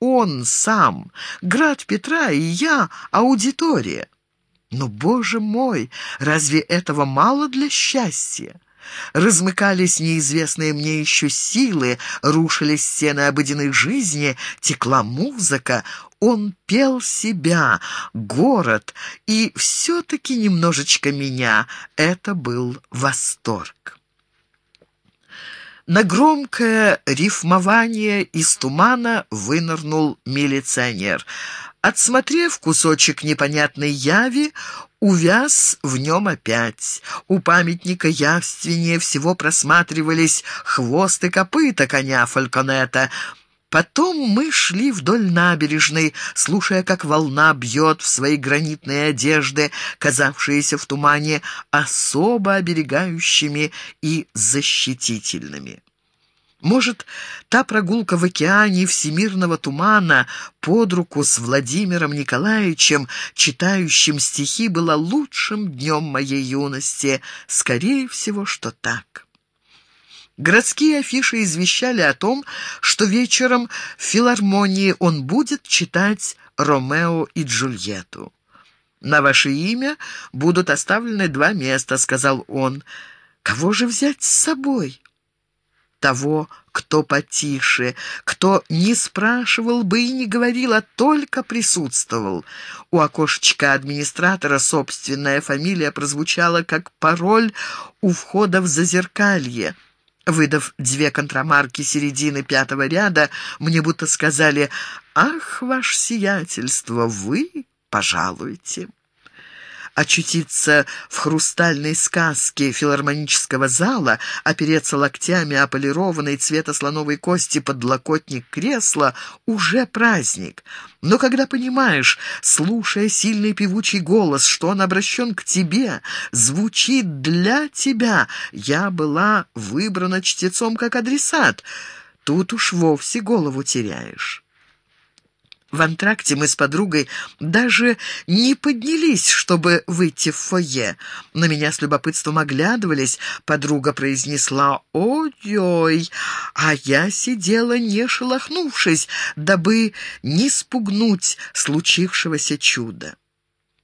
он сам, град Петра и я — аудитория. Но, боже мой, разве этого мало для счастья? Размыкались неизвестные мне еще силы, рушились стены обыденной жизни, текла музыка, он пел себя, город и все-таки немножечко меня. Это был восторг. На громкое рифмование из тумана вынырнул милиционер. Отсмотрев кусочек непонятной яви, увяз в нем опять. У памятника явственнее всего просматривались хвост и копыта коня Фальконета — Потом мы шли вдоль набережной, слушая, как волна бьет в свои гранитные одежды, казавшиеся в тумане особо оберегающими и защитительными. Может, та прогулка в океане всемирного тумана под руку с Владимиром Николаевичем, читающим стихи, была лучшим днем моей юности? Скорее всего, что так. Городские афиши извещали о том, что вечером в филармонии он будет читать «Ромео и Джульетту». «На ваше имя будут оставлены два места», — сказал он. «Кого же взять с собой?» «Того, кто потише, кто не спрашивал бы и не говорил, а только присутствовал». У окошечка администратора собственная фамилия прозвучала как пароль у входа в зазеркалье. Выдав две контрамарки середины пятого ряда, мне будто сказали «Ах, ваше сиятельство, вы пожалуйте» очутиться в хрустальной сказке филармонического зала, опереться локтями о полированный цвета слоновой кости подлокотник кресла — уже праздник. Но когда понимаешь, слушая сильный певучий голос, что он обращен к тебе, звучит для тебя, я была выбрана чтецом как адресат, тут уж вовсе голову теряешь. В антракте мы с подругой даже не поднялись, чтобы выйти в фойе. На меня с любопытством оглядывались. Подруга произнесла «Ой-ой», а я сидела, не шелохнувшись, дабы не спугнуть случившегося чуда.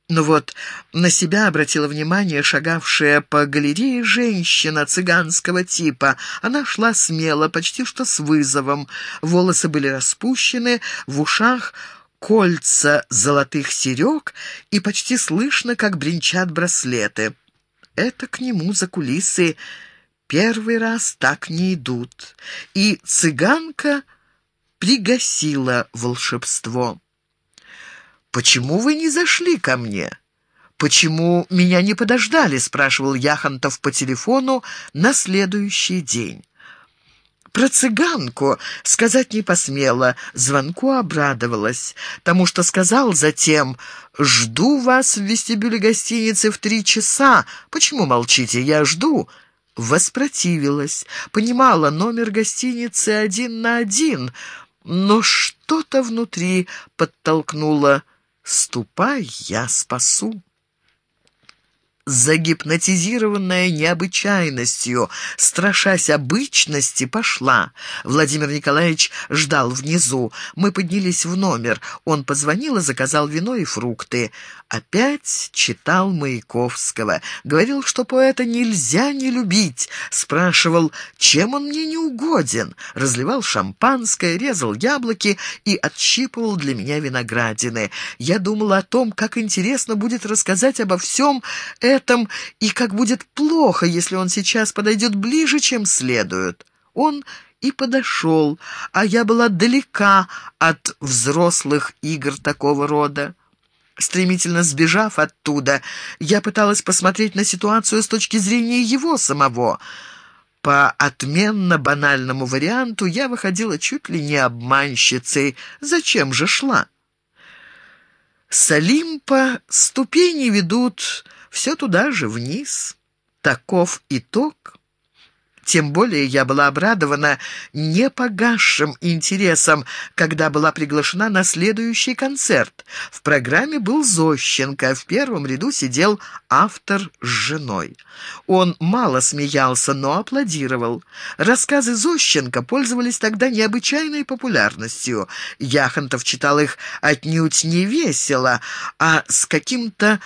Но вот на себя обратила внимание шагавшая по галерее женщина цыганского типа. Она шла смело, почти что с вызовом. Волосы были распущены, в ушах кольца золотых серег, и почти слышно, как бренчат браслеты. Это к нему за кулисы первый раз так не идут. И цыганка пригасила волшебство. «Почему вы не зашли ко мне?» «Почему меня не подождали?» — спрашивал Яхонтов по телефону на следующий день. Про цыганку сказать не посмела, звонку обрадовалась, тому что сказал затем «Жду вас в вестибюле гостиницы в три часа. Почему молчите? Я жду». Воспротивилась, понимала, номер гостиницы один на один, но что-то внутри подтолкнуло «Ступай, я спасу». Загипнотизированная необычайностью, страшась обычности, пошла. Владимир Николаевич ждал внизу. Мы поднялись в номер. Он позвонил и заказал вино и фрукты. Опять читал Маяковского. Говорил, что поэта нельзя не любить. Спрашивал, чем он мне не угоден. Разливал шампанское, резал яблоки и отщипывал для меня виноградины. Я думала о том, как интересно будет рассказать обо всем этом и как будет плохо, если он сейчас подойдет ближе, чем следует. Он и подошел, а я была далека от взрослых игр такого рода. Стремительно сбежав оттуда, я пыталась посмотреть на ситуацию с точки зрения его самого. По отменно банальному варианту я выходила чуть ли не обманщицей. Зачем же шла? С Олимпа ступени ведут все туда же, вниз. Таков итог. Тем более я была обрадована непогасшим интересом, когда была приглашена на следующий концерт. В программе был Зощенко, в первом ряду сидел автор с женой. Он мало смеялся, но аплодировал. Рассказы Зощенко пользовались тогда необычайной популярностью. Яхонтов читал их отнюдь не весело, а с каким-то